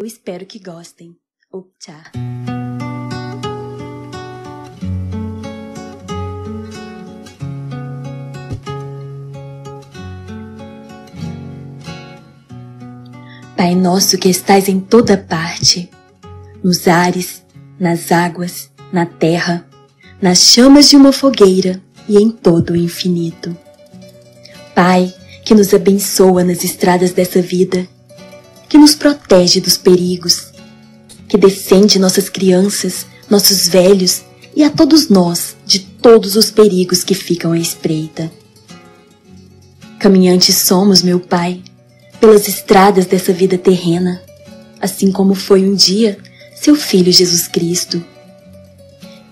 Eu espero que gostem. Tchau. Pai nosso que estais em toda parte, nos ares, nas águas, na terra, nas chamas de uma fogueira e em todo o infinito. Pai, que nos abençoa nas estradas dessa vida, que nos protege dos perigos, que defende nossas crianças, nossos velhos e a todos nós de todos os perigos que ficam à espreita. Caminhantes somos, meu Pai, pelas estradas dessa vida terrena, assim como foi um dia seu Filho Jesus Cristo.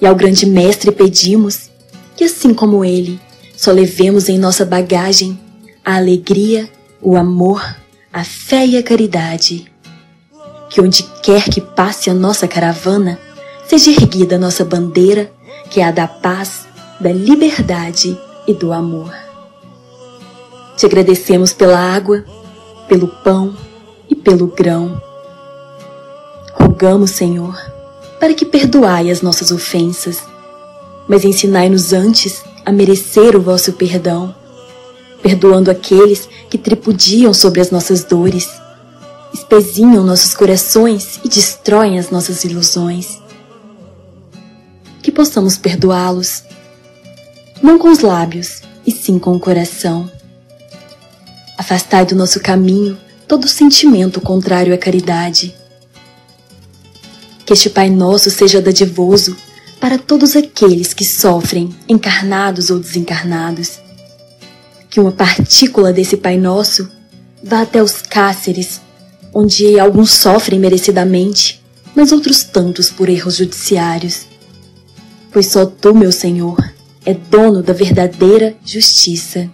E ao grande Mestre pedimos que, assim como ele, só levemos em nossa bagagem a alegria, o amor, a fé e a caridade. Que onde quer que passe a nossa caravana, seja erguida a nossa bandeira, que é a da paz, da liberdade e do amor. Te agradecemos pela água, pelo pão e pelo grão. Rogamos, Senhor, para que perdoai as nossas ofensas, mas ensinai-nos antes a merecer o vosso perdão, perdoando aqueles que tripudiam sobre as nossas dores, espezinham nossos corações e destroem as nossas ilusões. Que possamos perdoá-los, não com os lábios, e sim com o coração Afastai do nosso caminho todo sentimento contrário à caridade. Que este Pai Nosso seja dadivoso para todos aqueles que sofrem, encarnados ou desencarnados. Que uma partícula desse Pai Nosso vá até os cáceres, onde alguns sofrem merecidamente, mas outros tantos por erros judiciários. Pois só tu, meu Senhor, é dono da verdadeira justiça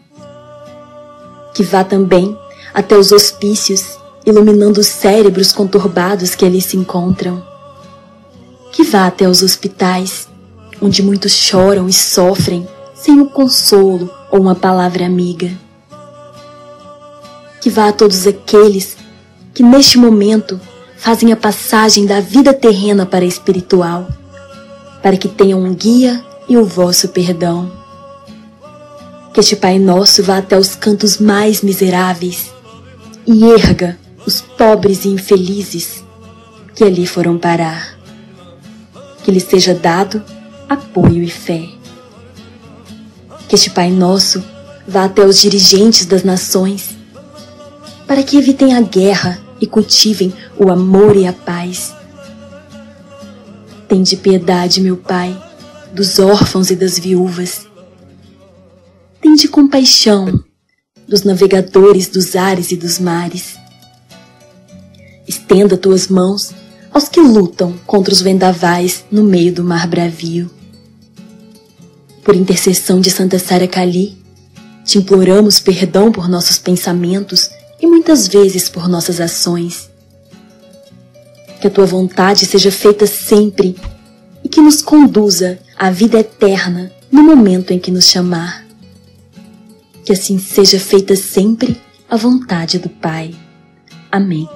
que vá também até os hospícios, iluminando os cérebros conturbados que ali se encontram. Que vá até os hospitais, onde muitos choram e sofrem sem o consolo ou uma palavra amiga. Que vá a todos aqueles que neste momento fazem a passagem da vida terrena para a espiritual, para que tenham um guia e o vosso perdão. Que este Pai Nosso vá até os cantos mais miseráveis e erga os pobres e infelizes que ali foram parar. Que lhe seja dado apoio e fé. Que este Pai Nosso vá até os dirigentes das nações para que evitem a guerra e cultivem o amor e a paz. Tende piedade, meu Pai, dos órfãos e das viúvas Tende compaixão dos navegadores dos ares e dos mares. Estenda tuas mãos aos que lutam contra os vendavais no meio do mar bravio. Por intercessão de Santa Sara Cali, te imploramos perdão por nossos pensamentos e muitas vezes por nossas ações. Que a tua vontade seja feita sempre e que nos conduza à vida eterna no momento em que nos chamar que assim seja feita sempre a vontade do Pai. Amém.